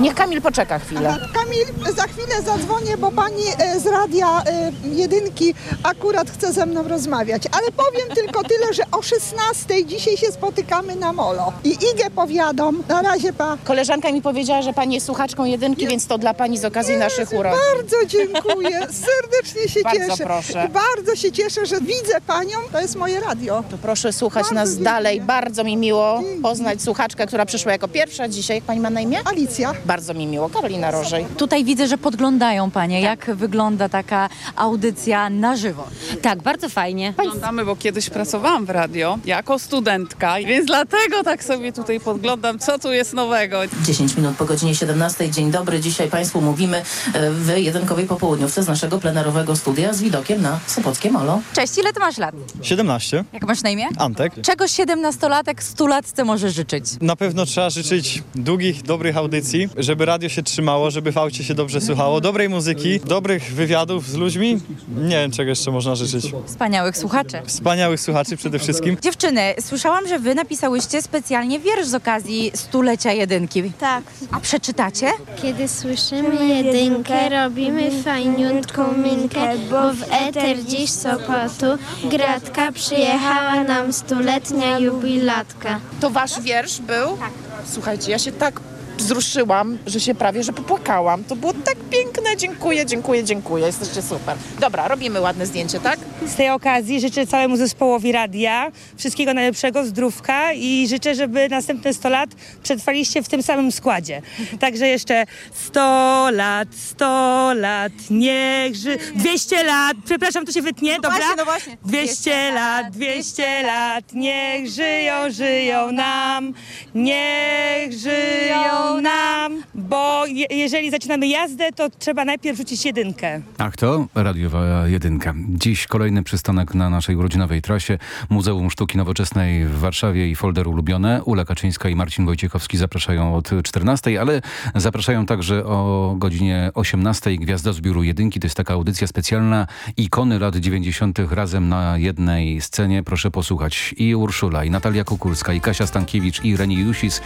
Niech Kamil poczeka chwilę. Kamil, za chwilę zadzwonię, bo pani e, z radia e, jedynki akurat chce ze mną rozmawiać. Ale powiem tylko tyle, że o 16 dzisiaj się spotykamy na molo. I Igę powiadam. Na razie pa. Koleżanka mi powiedziała, że pani jest słuchaczką jedynki, więc to dla pani z okazji naszych urodzin. Bardzo dziękuję. Serdecznie się Bardzo cieszę. proszę. I bardzo się cieszę, że widzę panią. To jest moje radio. To proszę słuchać Bardzo nas dziękuję. dalej. Bardzo mi miło poznać słuchaczkę, która przyszła jako pierwsza dzisiaj. Jak pani ma na imię? Alicja. Bardzo mi miło. Karolina Rożej. Tutaj widzę, że podglądają panie, jak wygląda taka audycja na żywo. Tak, bardzo fajnie. Oglądamy, bo kiedyś pracowałam w radio jako studentka, więc dlatego tak sobie tutaj podglądam, co tu jest nowego. 10 minut po godzinie 17. Dzień dobry. Dzisiaj Państwu mówimy e, w jedynkowej popołudniówce z naszego plenarowego studia z widokiem na Sopockie Molo. Cześć, ile ty masz lat? 17. Jak masz na imię? Antek. Czego 17-latek stulatce może życzyć? Na pewno trzeba życzyć długich, dobrych audycji, żeby radio się trzymało, żeby w aucie się dobrze słuchało, dobrej muzyki, dobrych wywiadów z ludźmi. Nie wiem, czego jeszcze można życzyć. Wspaniałych słuchaczy. Wspaniałych słuchaczy przede wszystkim. Dziewczyny, słyszałam, że wy napisałyście specjalnie wiersz z okazji stulecia jedynki. Tak. A przeczytacie? Kiedy słyszymy jedynkę, robimy fajniutką minkę, bo w eter dziś Sopotu gratka przyjechała nam stuletnia jubilatka. To wasz wiersz był? Tak. Słuchajcie, ja się tak wzruszyłam, że się prawie, że popłakałam. To było tak piękne. Dziękuję, dziękuję, dziękuję. Jesteście super. Dobra, robimy ładne zdjęcie, tak? Z tej okazji życzę całemu zespołowi radia wszystkiego najlepszego, zdrówka i życzę, żeby następne 100 lat przetrwaliście w tym samym składzie. Także jeszcze 100 lat, 100 lat, niech ży... 200 lat, przepraszam, to się wytnie, dobra? właśnie, no właśnie. 200 lat, 200 lat, niech żyją, żyją nam, niech żyją nam, bo je, jeżeli zaczynamy jazdę, to trzeba najpierw rzucić jedynkę. Ach to radiowa jedynka. Dziś kolejny przystanek na naszej urodzinowej trasie Muzeum Sztuki Nowoczesnej w Warszawie i folder ulubione. Ula Kaczyńska i Marcin Wojciechowski zapraszają od 14, ale zapraszają także o godzinie 18 Gwiazdozbióru Jedynki. To jest taka audycja specjalna. Ikony lat 90. razem na jednej scenie. Proszę posłuchać i Urszula, i Natalia Kukulska, i Kasia Stankiewicz, i Reni Jusis,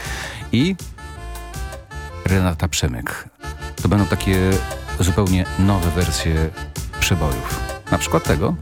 i Renata Przemyk. To będą takie zupełnie nowe wersje przebojów. Na przykład tego.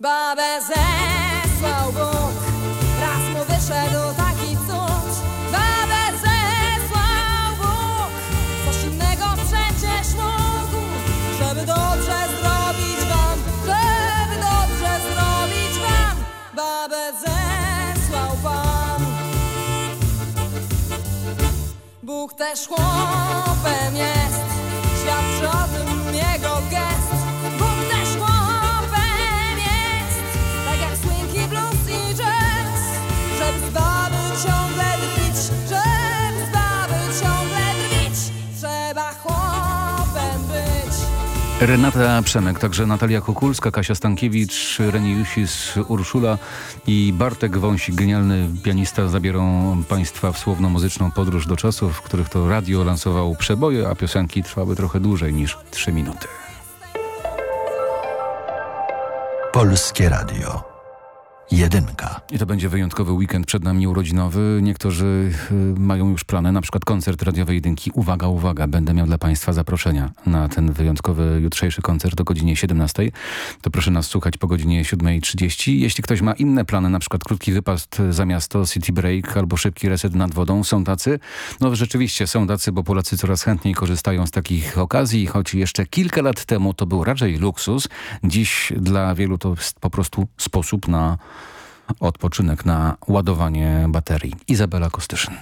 Babę zesłał Bóg, raz mu wyszedł taki cud. Babę zesłał Bóg, coś innego przecież mógł, żeby dobrze zrobić wam, żeby dobrze zrobić wam. Babę zesłał Pan. Bóg też chłopem jest, świadczy o tym jego gest. Renata Przemek, także Natalia Kukulska, Kasia Stankiewicz, Reni Jusis, Urszula i Bartek Wąsik, genialny pianista, zabiorą Państwa w słowno-muzyczną podróż do czasów, w których to radio lansowało przeboje, a piosenki trwały trochę dłużej niż 3 minuty. Polskie Radio. Jedynka. I to będzie wyjątkowy weekend przed nami urodzinowy. Niektórzy y, mają już plany, na przykład koncert radiowej jedynki. Uwaga, uwaga, będę miał dla Państwa zaproszenia na ten wyjątkowy jutrzejszy koncert o godzinie 17. To proszę nas słuchać po godzinie 7.30. Jeśli ktoś ma inne plany, na przykład krótki wypad za miasto, city break albo szybki reset nad wodą, są tacy? No rzeczywiście są tacy, bo Polacy coraz chętniej korzystają z takich okazji, choć jeszcze kilka lat temu to był raczej luksus. Dziś dla wielu to jest po prostu sposób na odpoczynek na ładowanie baterii. Izabela Kostyszyn.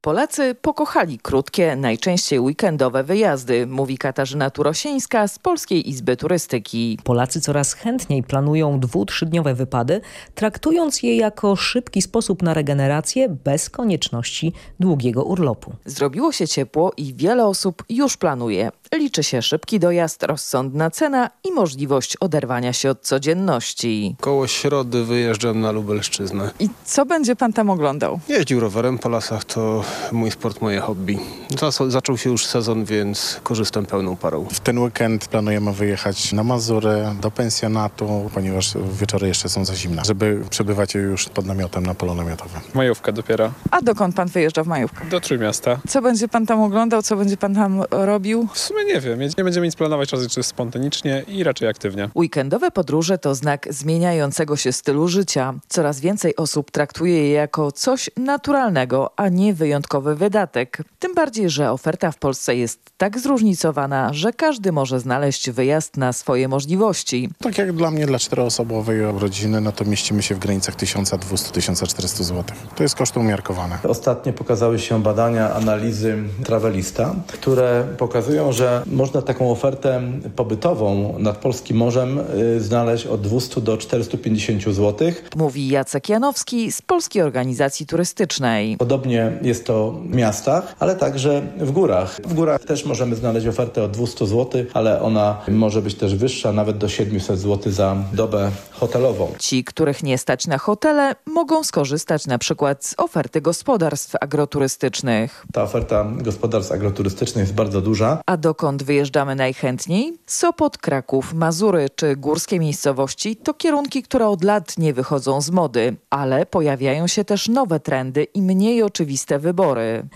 Polacy pokochali krótkie, najczęściej weekendowe wyjazdy, mówi Katarzyna Turosińska z Polskiej Izby Turystyki. Polacy coraz chętniej planują dwu-, trzydniowe wypady, traktując je jako szybki sposób na regenerację bez konieczności długiego urlopu. Zrobiło się ciepło i wiele osób już planuje. Liczy się szybki dojazd, rozsądna cena i możliwość oderwania się od codzienności. Koło środy wyjeżdżam na Lubelszczyznę. I co będzie pan tam oglądał? Jeździł rowerem po lasach, to mój sport, moje hobby. Zas- zaczął się już sezon, więc korzystam pełną parą. W ten weekend planujemy wyjechać na Mazury, do pensjonatu, ponieważ wieczory jeszcze są za zimne, żeby przebywać już pod namiotem na polu namiotowym. Majówka dopiero. A dokąd pan wyjeżdża w majówkę? Do Trójmiasta. Co będzie pan tam oglądał, co będzie pan tam robił? W sumie nie wiem, nie będziemy nic planować, raczej czy spontanicznie i raczej aktywnie. Weekendowe podróże to znak zmieniającego się stylu życia. Coraz więcej osób traktuje je jako coś naturalnego, a nie wyjątkowy wydatek. Tym bardziej, że oferta w Polsce jest tak zróżnicowana, że każdy może znaleźć wyjazd na swoje możliwości. Tak jak dla mnie, dla czteroosobowej rodziny, no to mieścimy się w granicach 1200-1400 zł. To jest koszt umiarkowany. Ostatnio pokazały się badania, analizy Travelista, które pokazują, że można taką ofertę pobytową nad polskim morzem y, znaleźć od 200 do 450 zł. Mówi Jacek Janowski z Polskiej Organizacji Turystycznej. Podobnie jest to miastach, ale także w górach. W górach też możemy znaleźć ofertę od 200 zł, ale ona może być też wyższa, nawet do 700 zł za dobę hotelową. Ci, których nie stać na hotele, mogą skorzystać na przykład z oferty gospodarstw agroturystycznych. Ta oferta gospodarstw agroturystycznych jest bardzo duża. A dokąd wyjeżdżamy najchętniej? Sopot, Kraków, Mazury czy górskie miejscowości to kierunki, które od lat nie wychodzą z mody, ale pojawiają się też nowe trendy i mniej oczywiste wybory.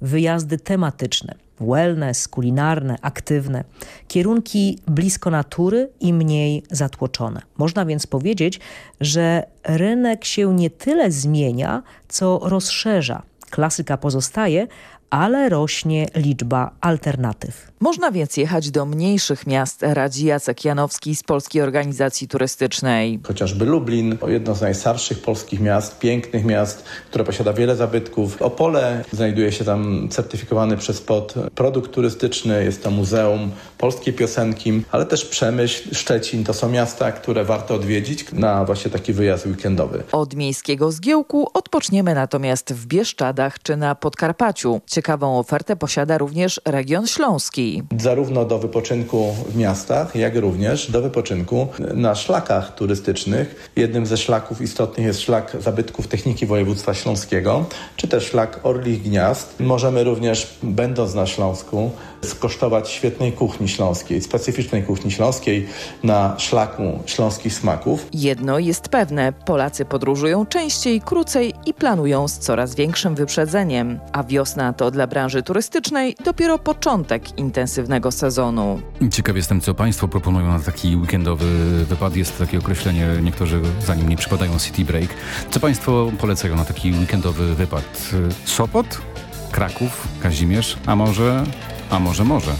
Wyjazdy tematyczne, wellness, kulinarne, aktywne, kierunki blisko natury i mniej zatłoczone. Można więc powiedzieć, że rynek się nie tyle zmienia, co rozszerza. Klasyka pozostaje, ale rośnie liczba alternatyw. Można więc jechać do mniejszych miast, radzi Jacek Janowski z Polskiej Organizacji Turystycznej. Chociażby Lublin, jedno z najstarszych polskich miast, pięknych miast, które posiada wiele zabytków. Opole znajduje się tam certyfikowany przez POT produkt turystyczny, jest to muzeum polskiej piosenki, ale też Przemyśl, Szczecin. To są miasta, które warto odwiedzić na właśnie taki wyjazd weekendowy. Od miejskiego zgiełku odpoczniemy natomiast w Bieszczadach czy na Podkarpaciu. Ciekawą ofertę posiada również region śląski. Zarówno do wypoczynku w miastach, jak również do wypoczynku na szlakach turystycznych. Jednym ze szlaków istotnych jest szlak zabytków techniki województwa śląskiego, czy też szlak Orlich Gniazd. Możemy również, będąc na Śląsku, skosztować świetnej kuchni śląskiej, specyficznej kuchni śląskiej na szlaku śląskich smaków. Jedno jest pewne, Polacy podróżują częściej, krócej i planują z coraz większym wyprzedzeniem. A wiosna to dla branży turystycznej dopiero początek intensywnego sezonu. Ciekaw jestem, co Państwo proponują na taki weekendowy wypad. Jest takie określenie, niektórzy za nim nie przypadają city break. Co Państwo polecają na taki weekendowy wypad? Sopot? Kraków? Kazimierz? A może... A może może?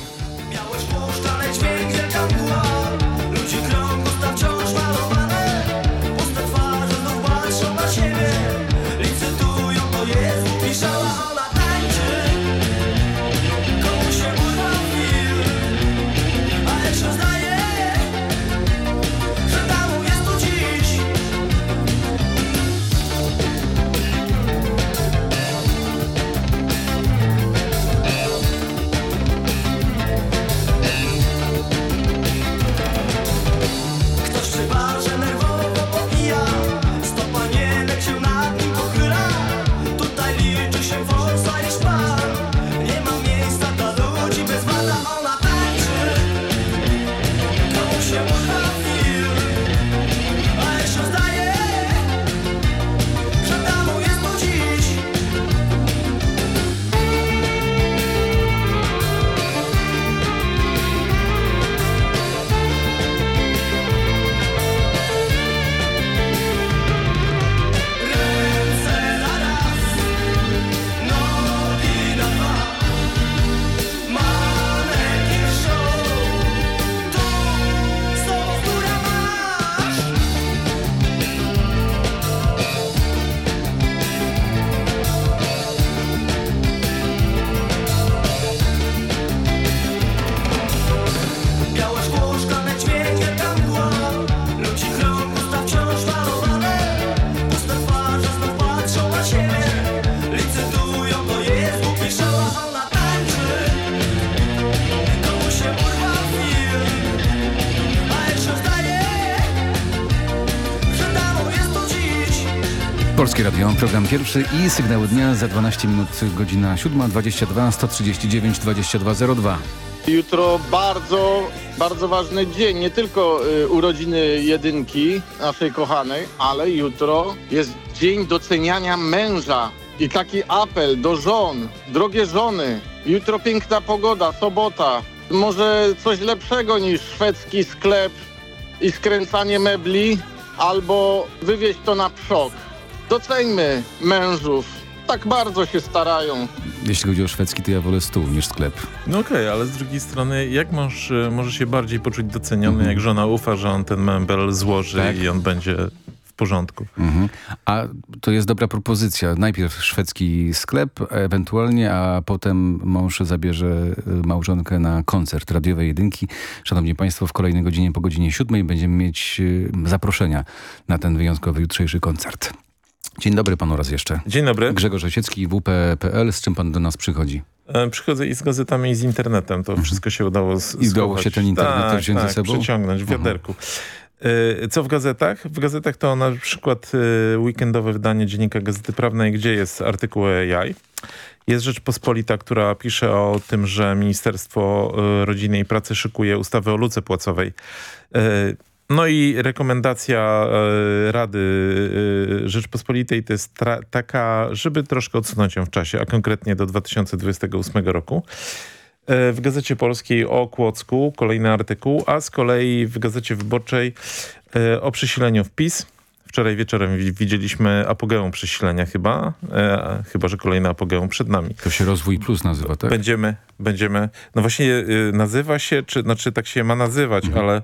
Program pierwszy i sygnały dnia za 12 minut, godzina 7.22, 139 2202. Jutro bardzo, bardzo ważny dzień. Nie tylko y, urodziny jedynki naszej kochanej, ale jutro jest dzień doceniania męża. I taki apel do żon, drogie żony, jutro piękna pogoda, sobota. Może coś lepszego niż szwedzki sklep i skręcanie mebli, albo wywieźć to na przok. Doceńmy mężów. Tak bardzo się starają. Jeśli chodzi o szwedzki, to ja wolę stół niż sklep. No okej, okay, ale z drugiej strony, jak mąż e, może się bardziej poczuć doceniony, Mhm. jak żona ufa, że on ten mebel złoży Tak. i on będzie w porządku. Mhm. A to jest dobra propozycja. Najpierw szwedzki sklep, ewentualnie, a potem mąż zabierze y, małżonkę na koncert radiowej jedynki. Szanowni Państwo, w kolejnej godzinie po godzinie siódmej będziemy mieć y, zaproszenia na ten wyjątkowy jutrzejszy koncert. Dzień dobry panu raz jeszcze. Dzień dobry. Grzegorz Osiecki, WP.pl. Z czym pan do nas przychodzi? E, Przychodzę i z gazetami i z internetem. To wszystko się udało z, Mhm. I udało się ten internet tak, wziąć ze tak, sobą? przeciągnąć w Mhm. wiaderku. E, Co w gazetach? W gazetach to na przykład e, weekendowe wydanie Dziennika Gazety Prawnej, gdzie jest artykuł AI. Jest Rzeczpospolita, która pisze o tym, że Ministerstwo Rodziny i Pracy szykuje ustawę o luce płacowej. No i rekomendacja e, Rady e, Rzeczpospolitej to jest taka, żeby troszkę odsunąć ją w czasie, a konkretnie do 2028 roku. E, W Gazecie Polskiej o Kłodzku kolejny artykuł, a z kolei w Gazecie Wyborczej o przesileniu w PiS. Wczoraj wieczorem wi- widzieliśmy apogeum przesilenia chyba, e, chyba, że kolejny apogeum przed nami. To się Rozwój Plus nazywa, tak? Będziemy, będziemy, no właśnie nazywa się, czy znaczy tak się ma nazywać, Mhm. ale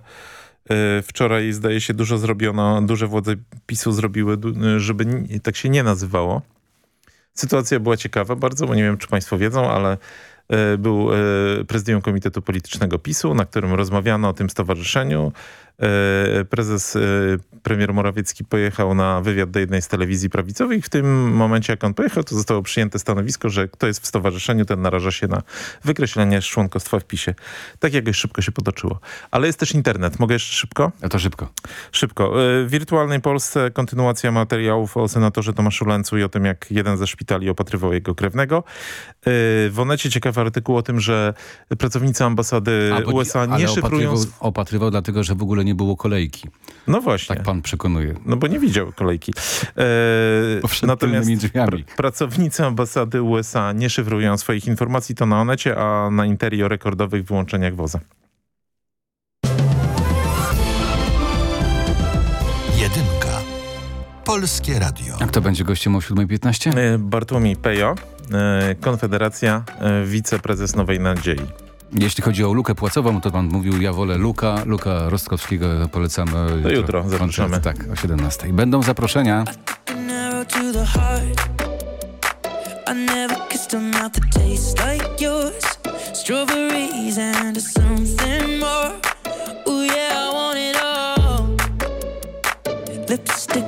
wczoraj zdaje się dużo zrobiono, duże władze PiSu zrobiły, y, żeby tak się nie nazywało. Sytuacja była ciekawa bardzo, bo nie wiem, czy państwo wiedzą, ale y, był y, prezydium Komitetu Politycznego PiSu, na którym rozmawiano o tym stowarzyszeniu. Y, Prezes, y, premier Morawiecki pojechał na wywiad do jednej z telewizji prawicowych w tym momencie, jak on pojechał, to zostało przyjęte stanowisko, że kto jest w stowarzyszeniu, ten naraża się na wykreślenie z członkostwa w PiSie. Tak jakoś szybko się potoczyło. Ale jest też internet. Mogę jeszcze szybko? A to szybko. Szybko. Y, W wirtualnej Polsce kontynuacja materiałów o senatorze Tomaszu Lencu i o tym, jak jeden ze szpitali opatrywał jego krewnego. W Onecie ciekawy artykuł o tym, że pracownicy ambasady A, USA ale nie szyfrują... opatrywał, opatrywał dlatego, że w ogóle nie było kolejki. No właśnie. Tak pan przekonuje. No bo nie widział kolejki. E, natomiast pr pracownicy ambasady USA nie szyfrują swoich informacji, to na Onecie, a na Interi o rekordowych wyłączeniach woza. Jedynka. Polskie Radio. A kto będzie gościem o 7.15? E, Bartłomiej Pejo, e, Konfederacja, e, wiceprezes Nowej Nadziei. Jeśli chodzi o lukę płacową, to pan mówił, ja wolę Luka, Luka Rostkowskiego polecam. e, To jutro zapraszamy. Tak, o 17. Będą zaproszenia. arrow to the heart. I never kissed a mouth that tastes like yours. Strawberries and something more. Ooh yeah, I want it all. Lipstick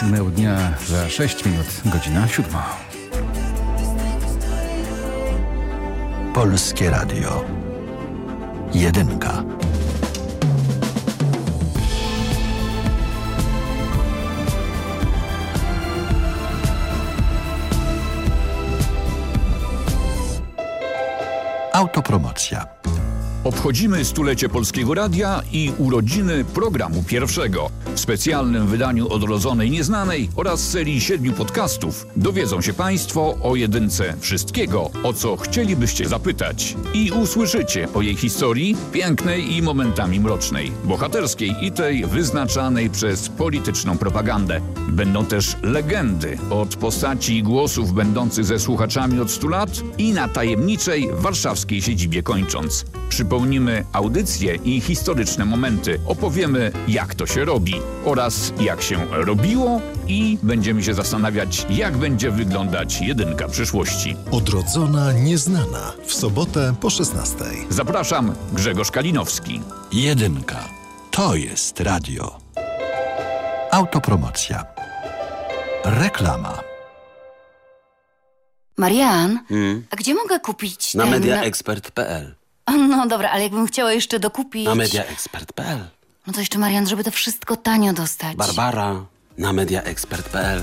sygnał dnia za 6 minut, godzina 7. Polskie Radio. Jedynka. Autopromocja. Obchodzimy stulecie Polskiego Radia i urodziny programu pierwszego. W specjalnym wydaniu Odrodzonej Nieznanej oraz serii siedmiu podcastów dowiedzą się Państwo o jedynce wszystkiego, o co chcielibyście zapytać. I usłyszycie o jej historii, pięknej i momentami mrocznej, bohaterskiej i tej wyznaczanej przez polityczną propagandę. Będą też legendy od postaci i głosów będących ze słuchaczami od 100 lat i na tajemniczej warszawskiej siedzibie kończąc. Przypomnimy audycje i historyczne momenty. Opowiemy, jak to się robi oraz jak się robiło i będziemy się zastanawiać, jak będzie wyglądać jedynka przyszłości. Odrodzona nieznana. W sobotę po 16. Zapraszam, Grzegorz Kalinowski. Jedynka. To jest radio. Autopromocja. Reklama. Marian, Hmm. a gdzie mogę kupić Na ten... mediaexpert.pl No dobra, ale jakbym chciała jeszcze dokupić... Na mediaexpert.pl No to jeszcze Marian, żeby to wszystko tanio dostać. Barbara na mediaexpert.pl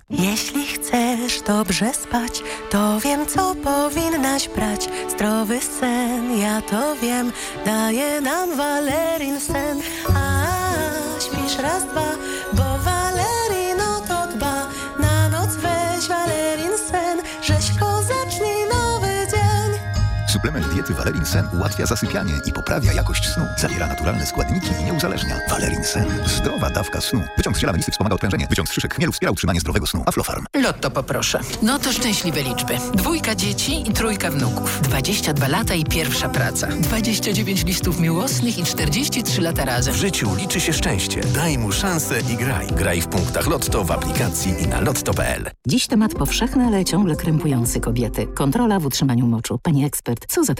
Jeśli chcesz dobrze spać, to wiem, co powinnaś brać. Zdrowy sen, ja to wiem, daje nam Valerin sen. A śpisz raz, dwa, bo Valerin o to dba. Na noc weź Valerin sen, rzeźko zacznij nowy dzień. Suplement diety Valerin Sen ułatwia zasypianie i poprawia jakość snu. Zawiera naturalne składniki i nie uzależnia. Valerin Sen. Zdrowa dawka snu. Wyciąg z ziela melisy wspomaga odprężenie. Wyciąg z szyszek chmielu wspiera utrzymanie zdrowego snu. Aflofarm. Lotto poproszę. No to szczęśliwe liczby. Dwójka dzieci i trójka wnuków. 22 lata i pierwsza praca. 29 listów miłosnych i 43 lata razem. W życiu liczy się szczęście. Daj mu szansę i graj. Graj w punktach Lotto w aplikacji i na lotto.pl. Dziś temat powszechny, ale ciągle krępujący kobiety. Kontrola w utrzymaniu moczu. Pani ekspert, co za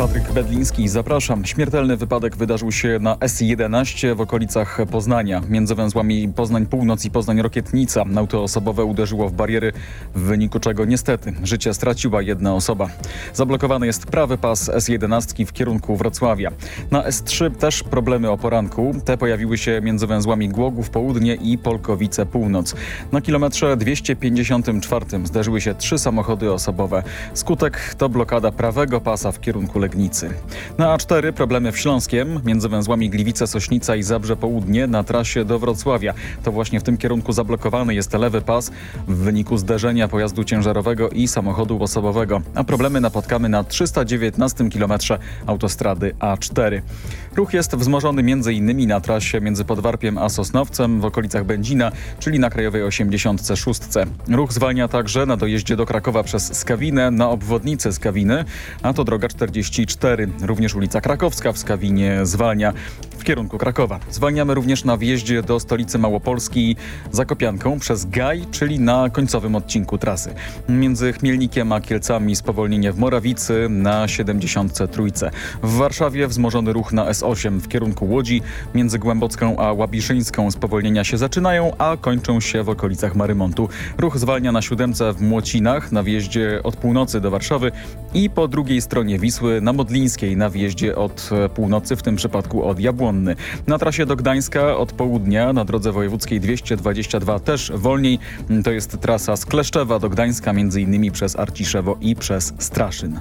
Patryk Bedliński, zapraszam. Śmiertelny wypadek wydarzył się na S11 w okolicach Poznania. Między węzłami Poznań Północ i Poznań Rokietnica auto osobowe uderzyło w bariery, w wyniku czego niestety życie straciła jedna osoba. Zablokowany jest prawy pas S11 w kierunku Wrocławia. Na S3 też problemy o poranku. Te pojawiły się między węzłami Głogów Południe i Polkowice Północ. Na kilometrze 254 zdarzyły się trzy samochody osobowe. Skutek to blokada prawego pasa w kierunku Legnicy. Na A4 problemy w Śląskiem, między węzłami Gliwice-Sośnica i Zabrze Południe na trasie do Wrocławia. To właśnie w tym kierunku zablokowany jest lewy pas w wyniku zderzenia pojazdu ciężarowego i samochodu osobowego. A problemy napotkamy na 319 km autostrady A4. Ruch jest wzmożony m.in. na trasie między Podwarpiem a Sosnowcem w okolicach Będzina, czyli na Krajowej 86. Ruch zwalnia także na dojeździe do Krakowa przez Skawinę na obwodnicę Skawiny, a to droga 44. Również ulica Krakowska w Skawinie zwalnia w kierunku Krakowa. Zwalniamy również na wjeździe do stolicy Małopolski Zakopianką przez Gaj, czyli na końcowym odcinku trasy. Między Chmielnikiem a Kielcami spowolnienie w Morawicy na 73. W Warszawie wzmożony ruch na S8 w kierunku Łodzi. Między Głębocką a Łabiszyńską spowolnienia się zaczynają, a kończą się w okolicach Marymontu. Ruch zwalnia na siódemce w Młocinach na wjeździe od północy do Warszawy i po drugiej stronie Wisły na Modlińskiej na wjeździe od północy, w tym przypadku od Jabłonny. Na trasie do Gdańska od południa na drodze wojewódzkiej 222 też wolniej. To jest trasa z Kleszczewa do Gdańska, między innymi przez Arciszewo i przez Straszyn.